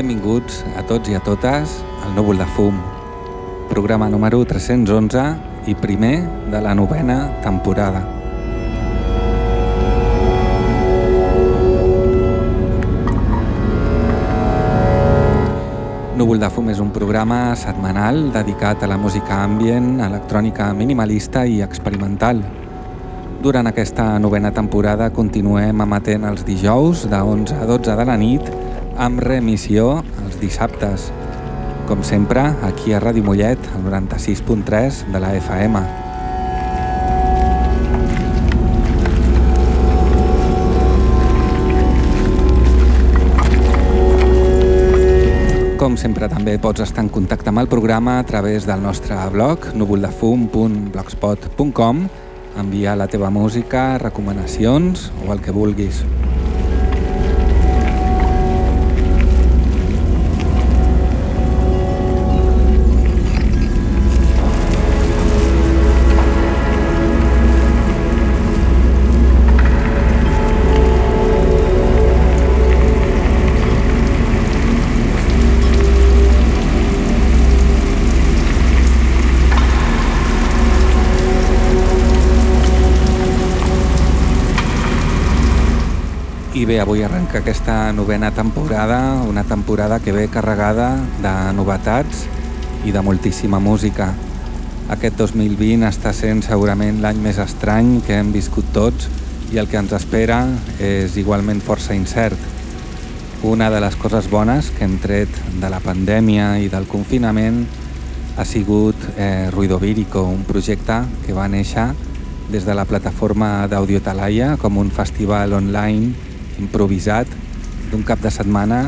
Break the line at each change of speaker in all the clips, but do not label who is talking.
benvinguts a tots i a totes al Núvol de Fum, programa número 311 i primer de la novena temporada. Núvol de Fum és un programa setmanal dedicat a la música ambient, electrònica minimalista i experimental, durant aquesta novena temporada continuem emetent els dijous de 11 a 12 de la nit amb reemissió els dissabtes. Com sempre, aquí a Ràdio Mollet, el 96.3 de la FM. Com sempre també pots estar en contacte amb el programa a través del nostre blog núvoldefum.blogspot.com enviar la teva música, recomanacions o el que vulguis. Bé, avui arrenca aquesta novena temporada, una temporada que ve carregada de novetats i de moltíssima música. Aquest 2020 està sent segurament l'any més estrany que hem viscut tots i el que ens espera és igualment força incert. Una de les coses bones que hem tret de la pandèmia i del confinament ha sigut eh, Ruido Vírico, un projecte que va néixer des de la plataforma d'Audio Talaia com un festival online improvisat d'un cap de setmana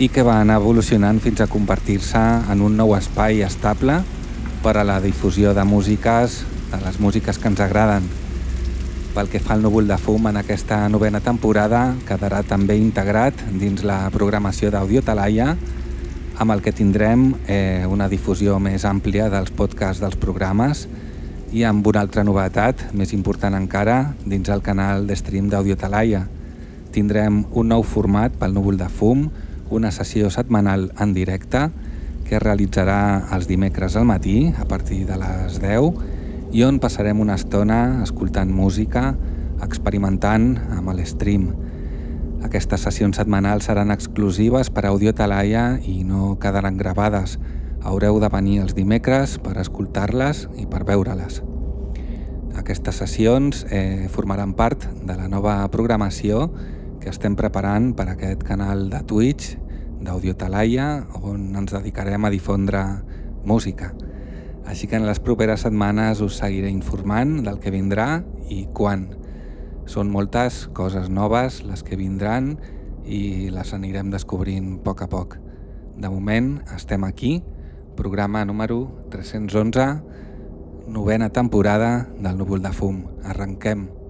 i que va anar evolucionant fins a convertir-se en un nou espai estable per a la difusió de músiques, de les músiques que ens agraden. Pel que fa al núvol de fum en aquesta novena temporada quedarà també integrat dins la programació d'Audio Talaia amb el que tindrem eh, una difusió més àmplia dels podcasts dels programes i amb una altra novetat més important encara dins el canal de stream d'Audio Talaia tindrem un nou format pel núvol de fum, una sessió setmanal en directe que es realitzarà els dimecres al matí a partir de les 10 i on passarem una estona escoltant música, experimentant amb l'stream. Aquestes sessions setmanals seran exclusives per Audio Talaia i no quedaran gravades. Haureu de venir els dimecres per escoltar-les i per veure-les. Aquestes sessions eh, formaran part de la nova programació que estem preparant per aquest canal de Twitch d'Audio Talaia on ens dedicarem a difondre música. Així que en les properes setmanes us seguiré informant del que vindrà i quan. Són moltes coses noves les que vindran i les anirem descobrint a poc a poc. De moment estem aquí, programa número 311, novena temporada del Núvol de Fum. Arrenquem.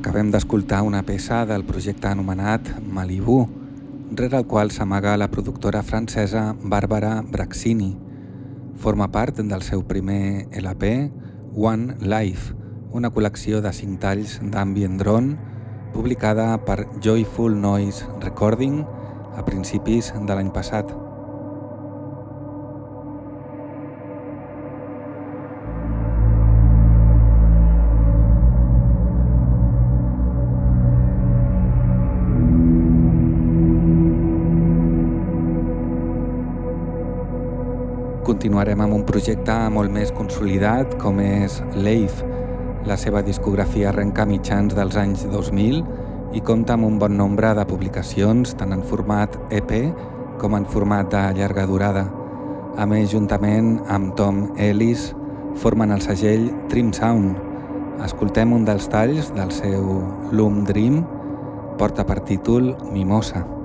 Acabem d'escoltar una peça del projecte anomenat Malibu, rere el qual s'amaga la productora francesa Bàrbara Braxini. Forma part del seu primer LP, One Life, una col·lecció de cinc talls d'ambient drone publicada per Joyful Noise Recording a principis de l'any passat. Continuarem amb un projecte molt més consolidat com és Leif. La seva discografia arrenca mitjans dels anys 2000 i compta amb un bon nombre de publicacions tant en format EP com en format de llarga durada. A més, juntament amb Tom Ellis, formen el segell Trim Sound. Escoltem un dels talls del seu Loom Dream, porta per títol Mimosa.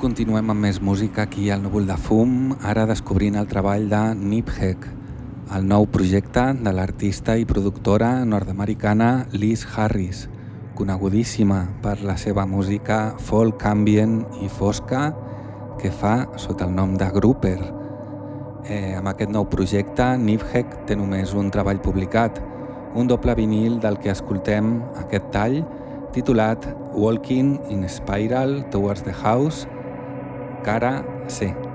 Continuem amb més música aquí al Núvol de Fum, ara descobrint el treball de Niphek, el nou projecte de l'artista i productora nord-americana Liz Harris, conegudíssima per la seva música folk ambient i fosca que fa sota el nom de Grouper. Eh, amb aquest nou projecte, Niphek té només un treball publicat, un doble vinil del que escoltem aquest tall titulat Walking in Spiral Towards the House cara C.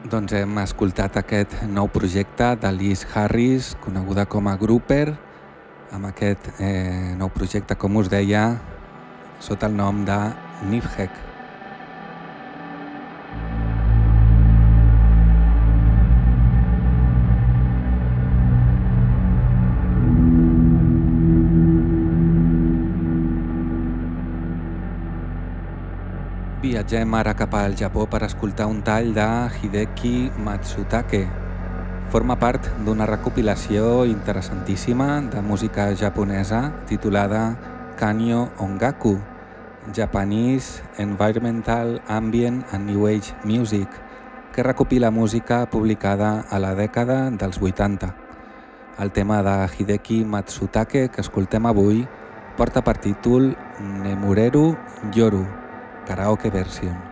Doncs hem escoltat aquest nou projecte de Liz Harris, coneguda com a Grouper, amb aquest eh, nou projecte, com us deia, sota el nom de Nifhek. Viatgem ara cap al Japó per escoltar un tall de Hideki Matsutake. Forma part d'una recopilació interessantíssima de música japonesa titulada Kanyo Ongaku, Japanese Environmental Ambient and New Age Music, que recopila música publicada a la dècada dels 80. El tema de Hideki Matsutake que escoltem avui porta per títol Nemureru Yoru, Karaoke versión.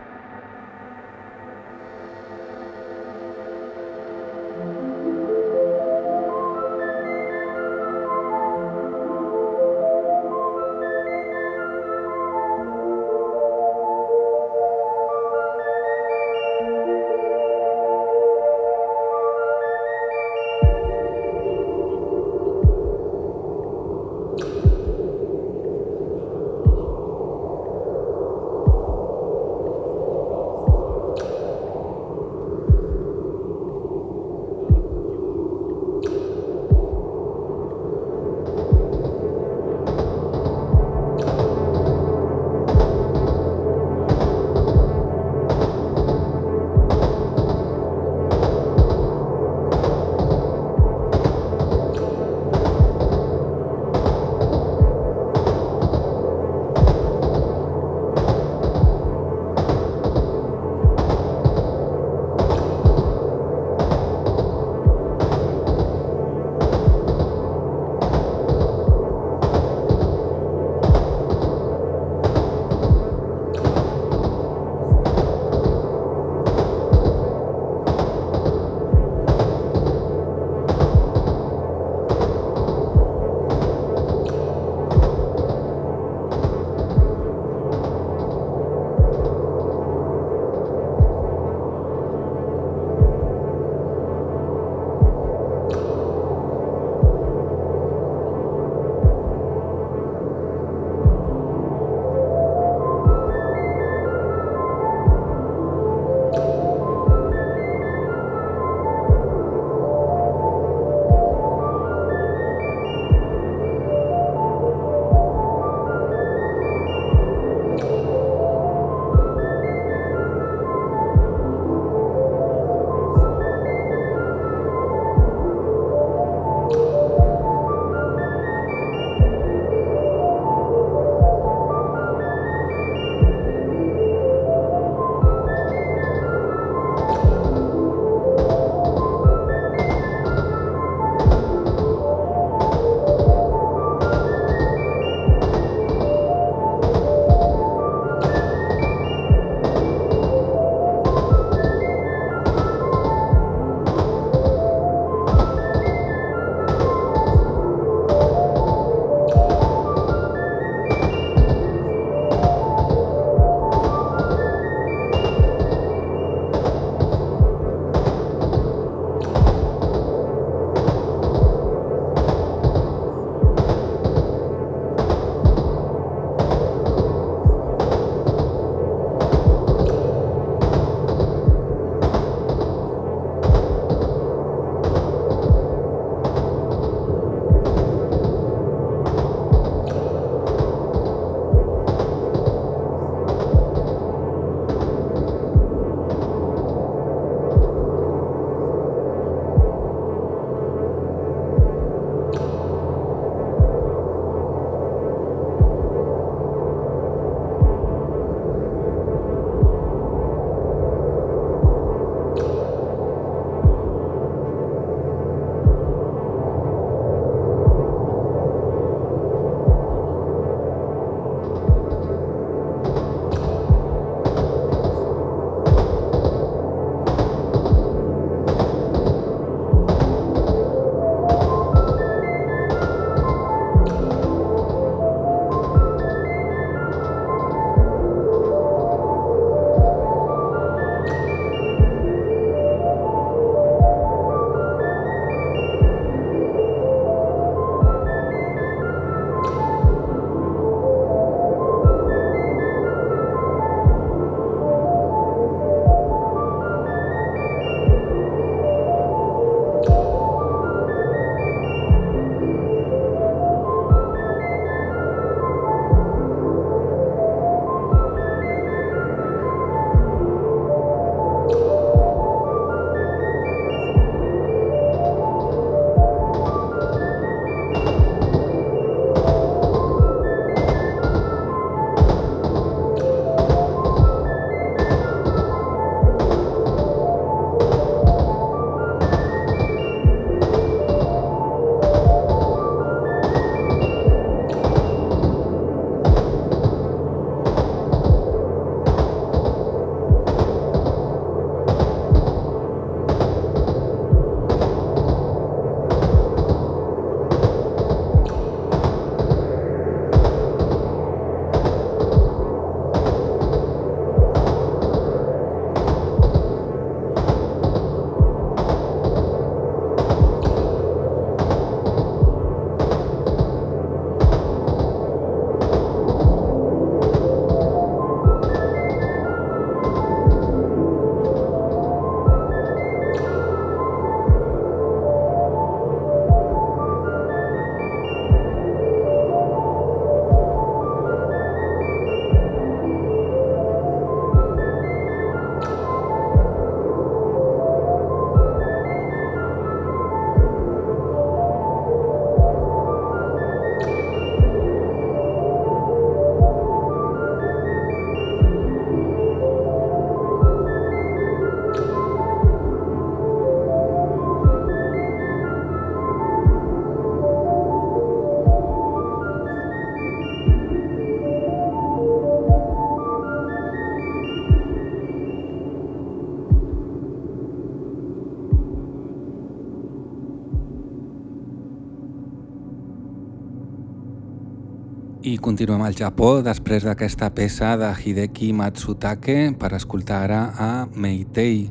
Version. continuem al Japó després d'aquesta peça de Hideki Matsutake per escoltar ara a Meitei,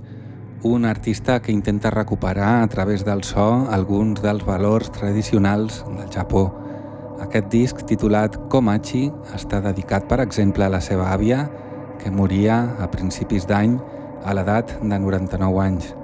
un artista que intenta recuperar a través del so alguns dels valors tradicionals del Japó. Aquest disc, titulat Komachi, està dedicat, per exemple, a la seva àvia, que moria a principis d'any a l'edat de 99 anys.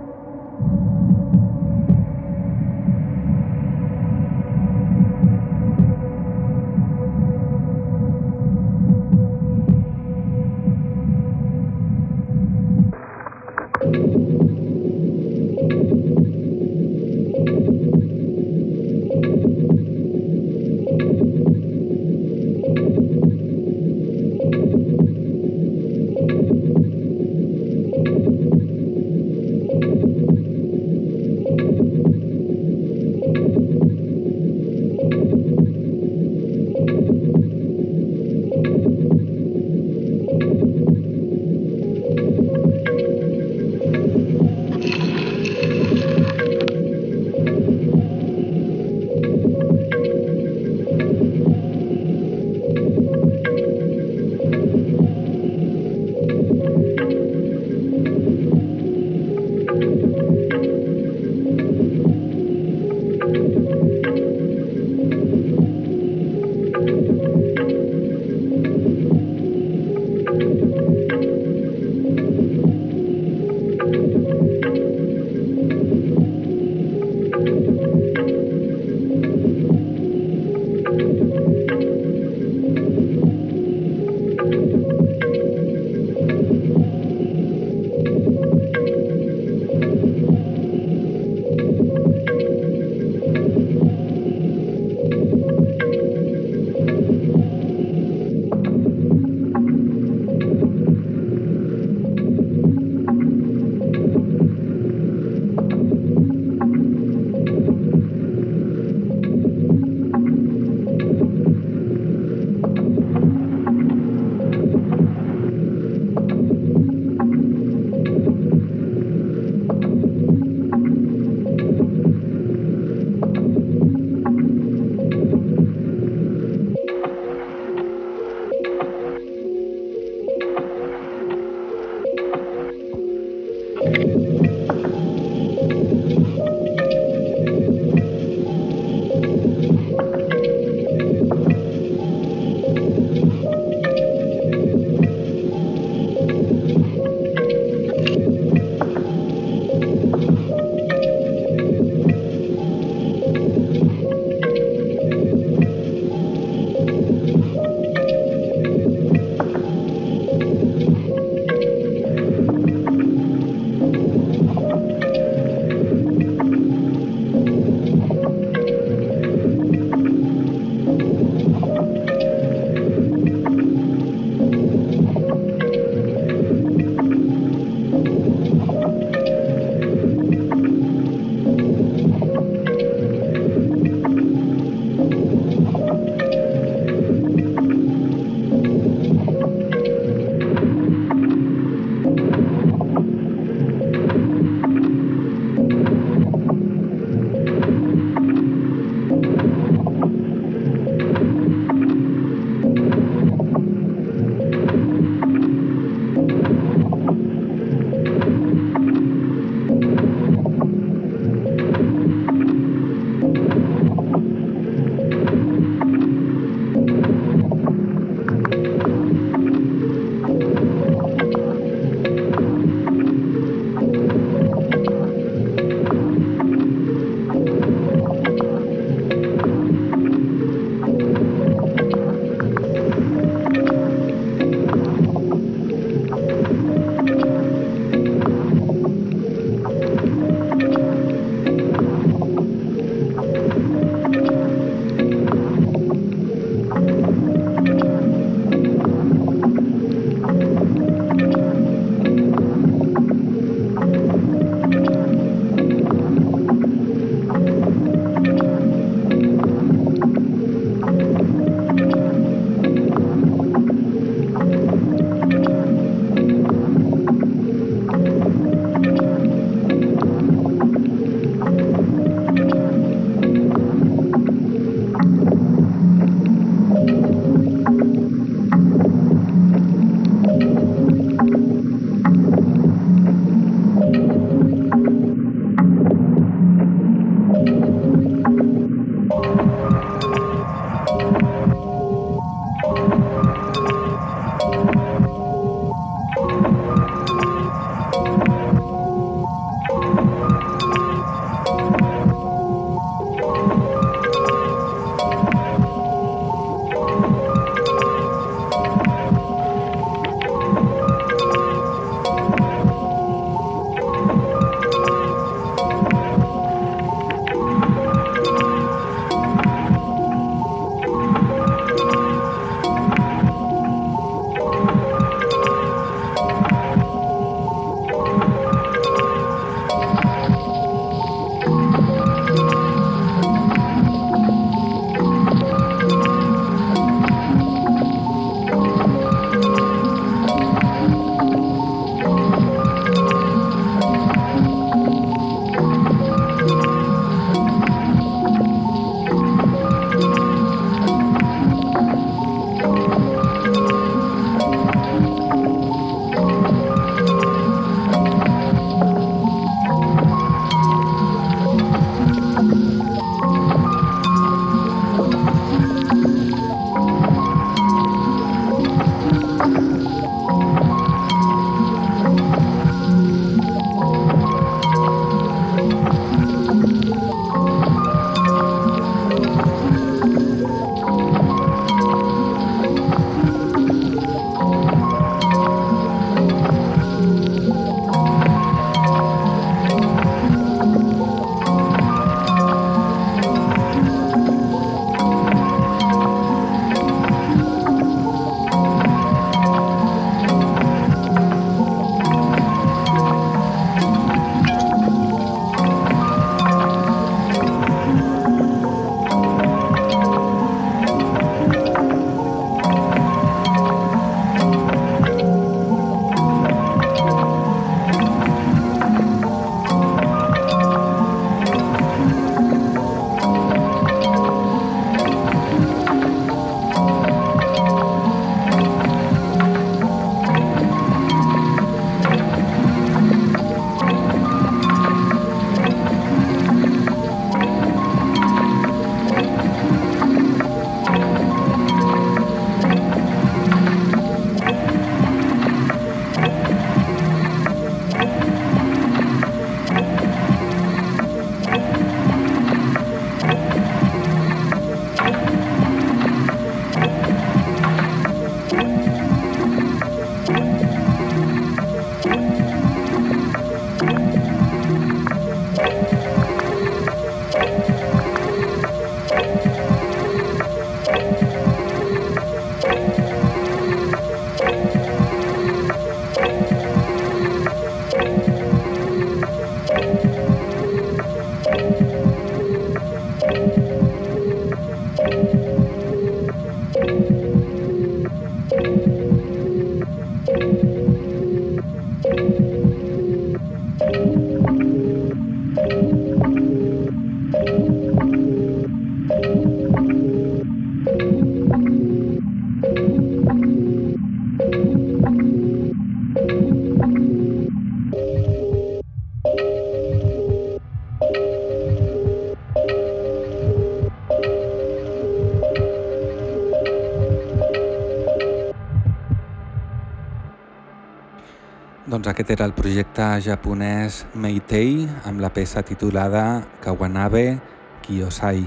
Doncs aquest era el projecte japonès Meitei amb la peça titulada Kawanabe Kiyosai.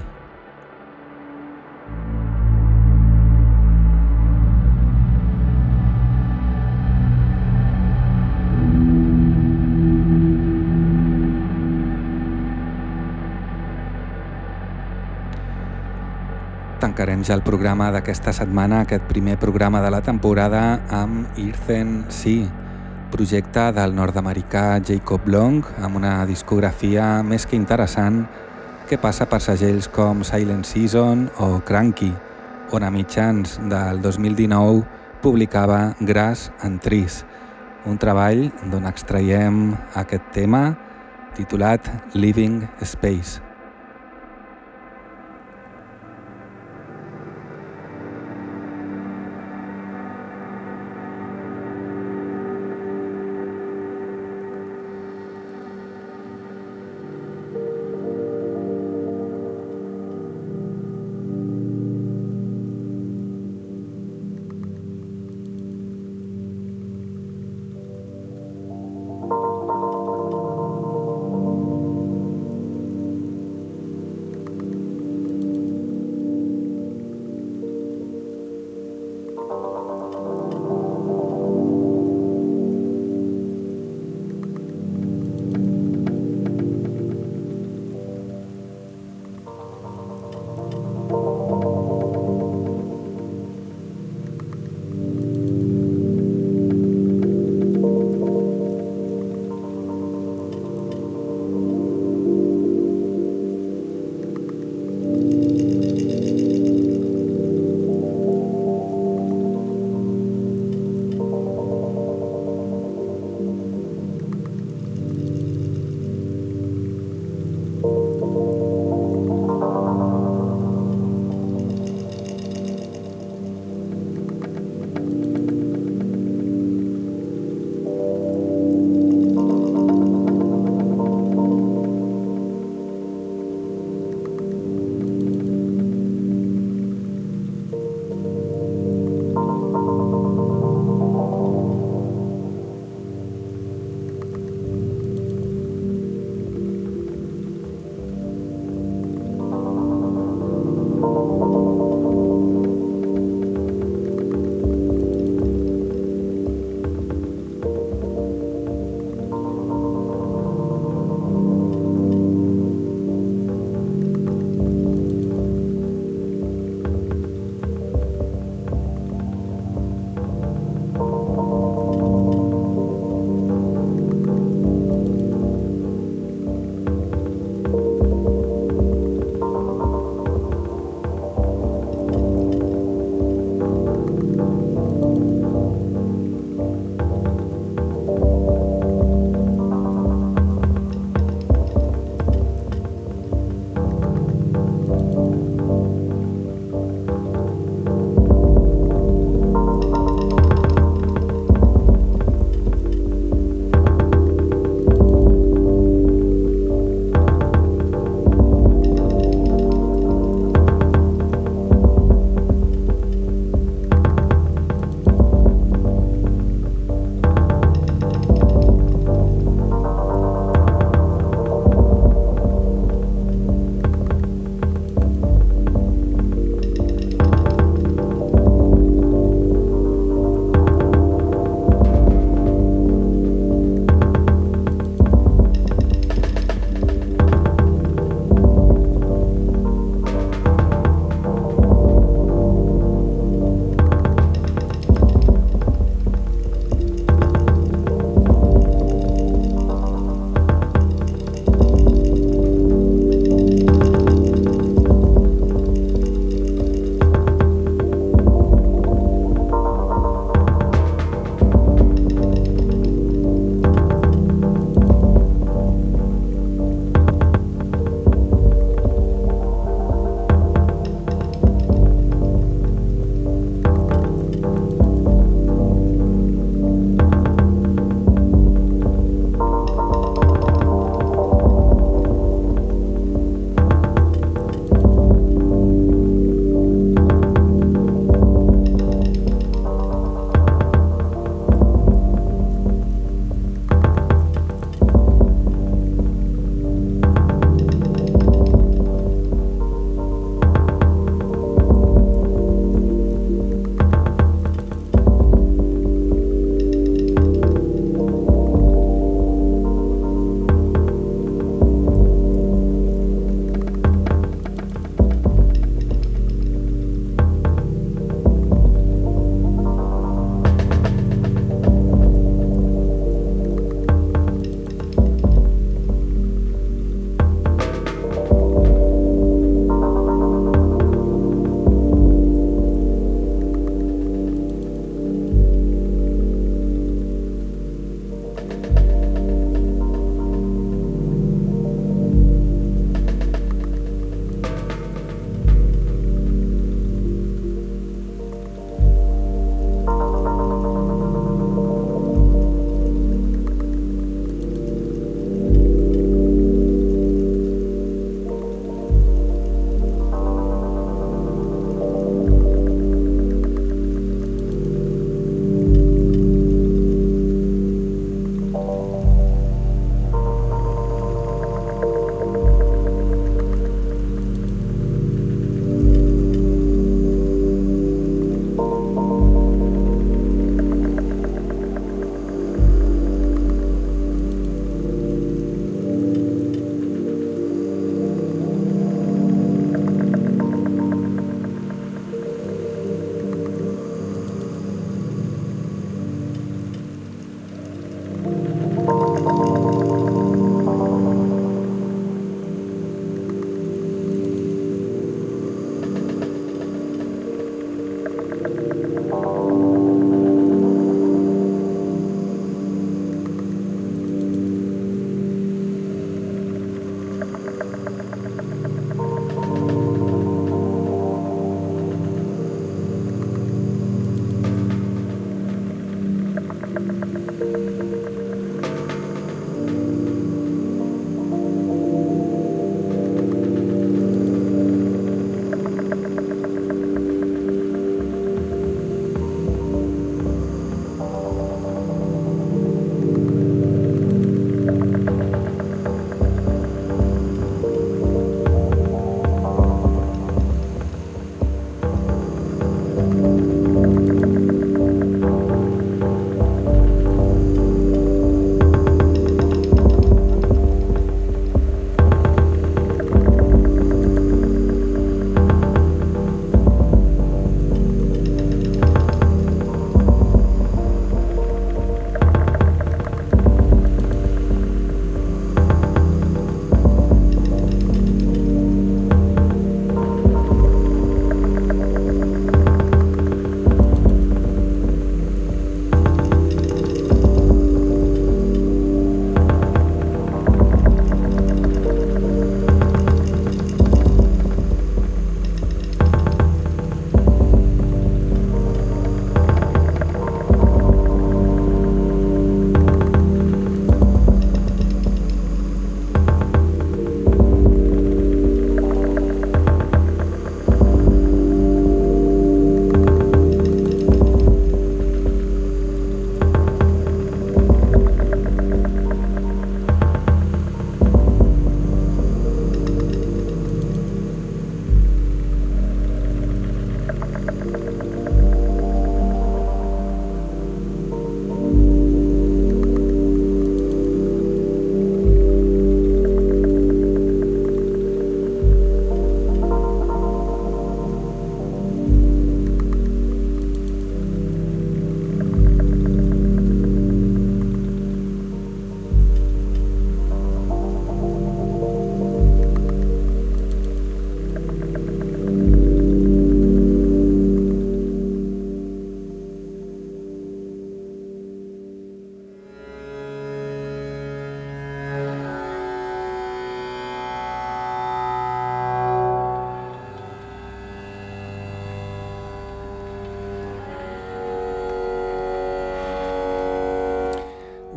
tancarem ja el programa d'aquesta setmana, aquest primer programa de la temporada, amb Earthen Sea, projecte del nord-americà Jacob Long, amb una discografia més que interessant que passa per segells com Silent Season o Cranky, on a mitjans del 2019 publicava Grass and Trees, un treball d'on extraiem aquest tema titulat Living Space. Bye.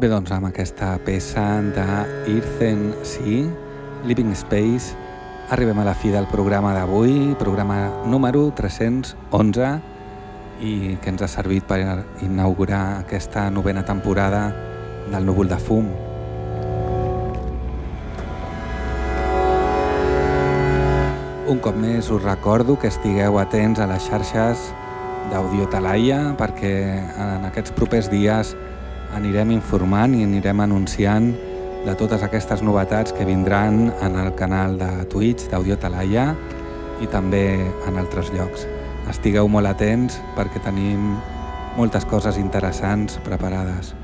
Bé, doncs amb aquesta peça de Earthen Sea, Living Space, arribem a la fi del programa d'avui, programa número 311, i que ens ha servit per inaugurar aquesta novena temporada del Núvol de Fum. Un cop més us recordo que estigueu atents a les xarxes d'Audio Talaia perquè en aquests propers dies anirem informant i anirem anunciant de totes aquestes novetats que vindran en el canal de Twitch d'Audio Talaia i també en altres llocs. Estigueu molt atents perquè tenim moltes coses interessants preparades.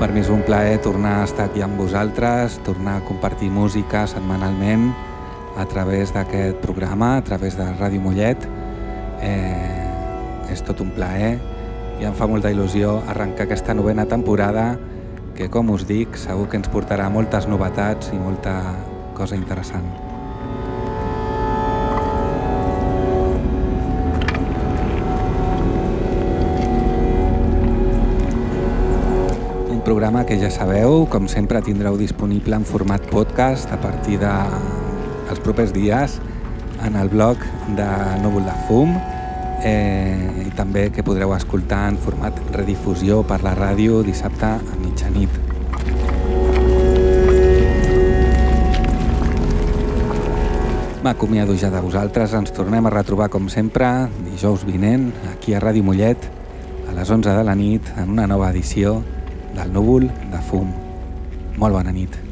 Per mi és un plaer tornar a estar aquí amb vosaltres, tornar a compartir música setmanalment a través d'aquest programa, a través de Ràdio Mollet. Eh, és tot un plaer i em fa molta il·lusió arrencar aquesta novena temporada que, com us dic, segur que ens portarà moltes novetats i molta cosa interessant. Programa que ja sabeu, com sempre tindreu disponible en format podcast a partir de els propers dies en el blog de Núvol de Fum eh, i també que podreu escoltar en format redifusió per la ràdio dissabte a mitjanit. M'acomiado ja de vosaltres, ens tornem a retrobar com sempre dijous vinent aquí a Ràdio Mollet a les 11 de la nit en una nova edició del Núvol de Fum. Molt bona nit.